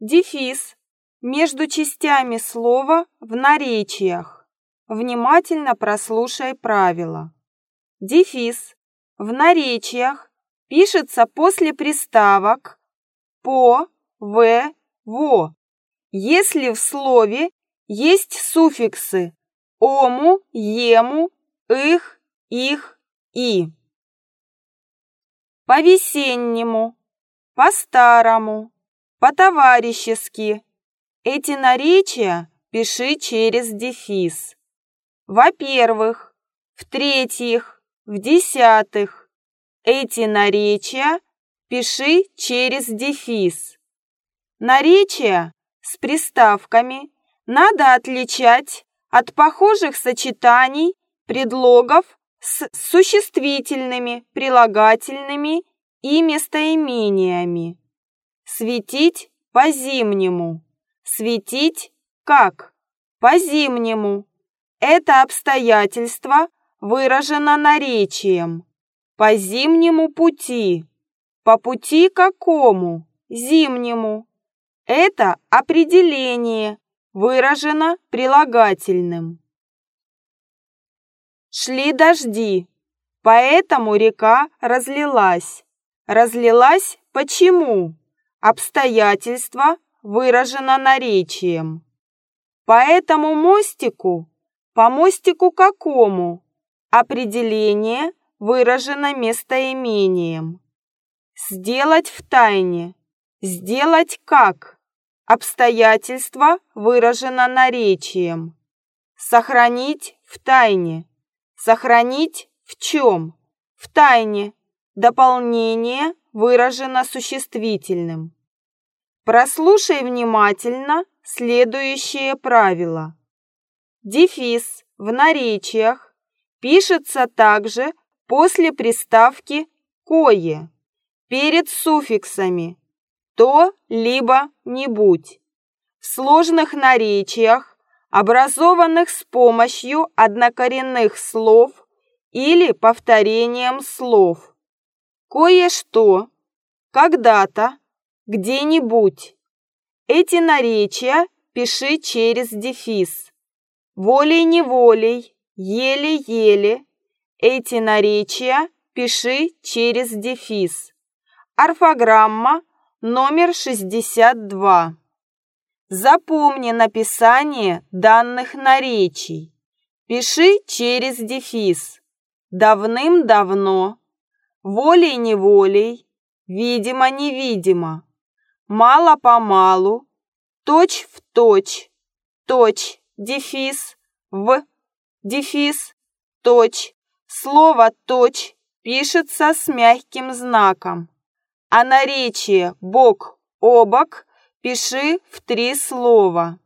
Дефис между частями слова в наречиях. Внимательно прослушай правила. Дефис в наречиях пишется после приставок по, в, во, если в слове есть суффиксы ому, ему, их, их, и. По-весеннему, по-старому, по-товарищески. Эти наречия пиши через дефис. Во-первых, в-третьих, в-десятых. Эти наречия пиши через дефис. Наречия с приставками надо отличать от похожих сочетаний предлогов с существительными, прилагательными и местоимениями. Светить по-зимнему. Светить как? По-зимнему. Это обстоятельство выражено наречием. По зимнему пути. По пути какому? Зимнему. Это определение выражено прилагательным. Шли дожди, поэтому река разлилась. Разлилась почему? Обстоятельство выражено наречием. По этому мостику, по мостику какому? Определение выражено местоимением. Сделать в тайне. Сделать как? Обстоятельство выражено наречием. Сохранить в тайне. Сохранить в чем? В тайне. Дополнение выражено существительным. Прослушай внимательно следующее правило. Дефис в наречиях пишется также после приставки «кое» перед суффиксами то либо не будь. В сложных наречиях, образованных с помощью однокоренных слов или повторением слов. Кое-что, когда-то, где-нибудь. Эти наречия пиши через дефис. Волей-неволей, еле-еле. Эти наречия пиши через дефис. Орфограмма номер 62. Запомни написание данных наречий. Пиши через дефис. Давным-давно, волей-неволей, видимо-невидимо, мало-помалу, точь-в-точь, точь, дефис, в, дефис, точь. Слово «точь» пишется с мягким знаком а наречие бок о пиши в три слова.